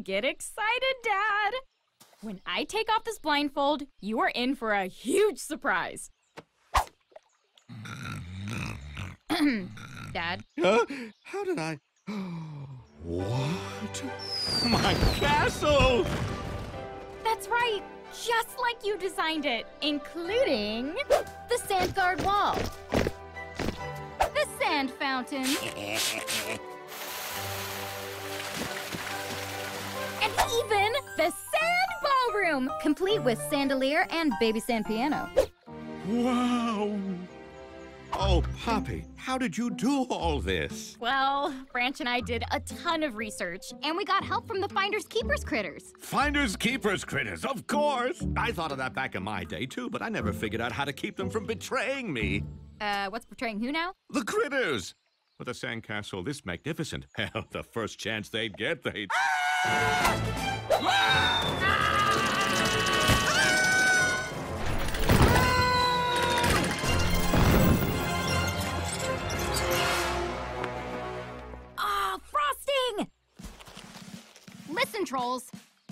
get excited, Dad. When I take off this blindfold, you are in for a huge surprise. Dad, Huh? How did I? What? My castle! that's right. Just like you designed it, including the sand guard wall, the sand fountain, even the sand ballroom, complete with chandelier and baby sand piano. Wow! Oh, Poppy, how did you do all this? Well, Branch and I did a ton of research, and we got help from the Finders Keepers critters. Finders keepers critters, of course! I thought of that back in my day, too, but I never figured out how to keep them from betraying me. Uh, what's betraying who now? The critters! With a sandcastle this magnificent, hell, the first chance they'd get, they'd. Ah, frosting! Listen, trolls.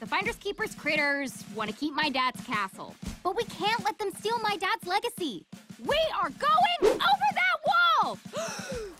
The Finders Keepers critters want to keep my dad's castle. But we can't let them steal my dad's legacy. We are going over that wall!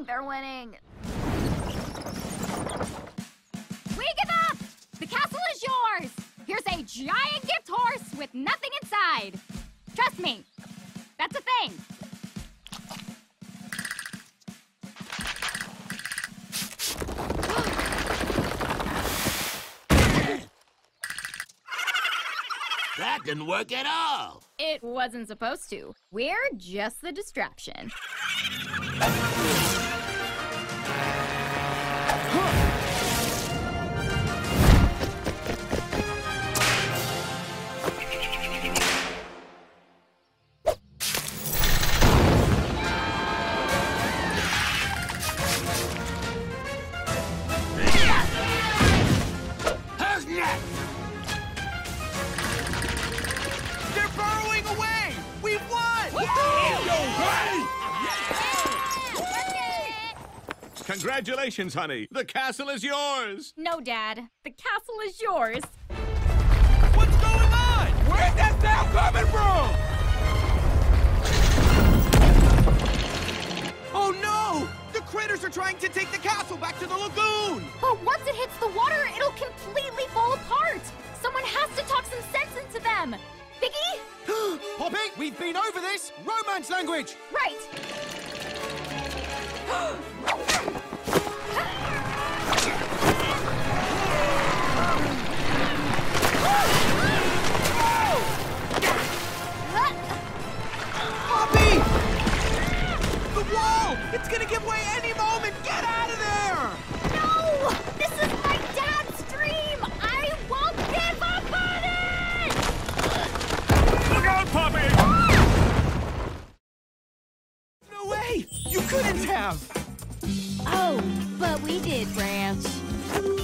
think they're winning. We give up! The castle is yours! Here's a giant gift horse with nothing inside. Trust me, that's a thing. That didn't work at all. It wasn't supposed to. We're just the distraction. They're burrowing away! We've won! Congratulations, honey! The castle is yours! No, Dad. The castle is yours. What's going on? Where's that sound coming from? Oh no! The critters are trying to take the castle back to the lagoon! But once it hits the water, it'll completely fall apart. Someone has to talk some sense into them. Biggie? Poppy, we've been over this! Romance language! Right. have. Oh, but we did, Branch.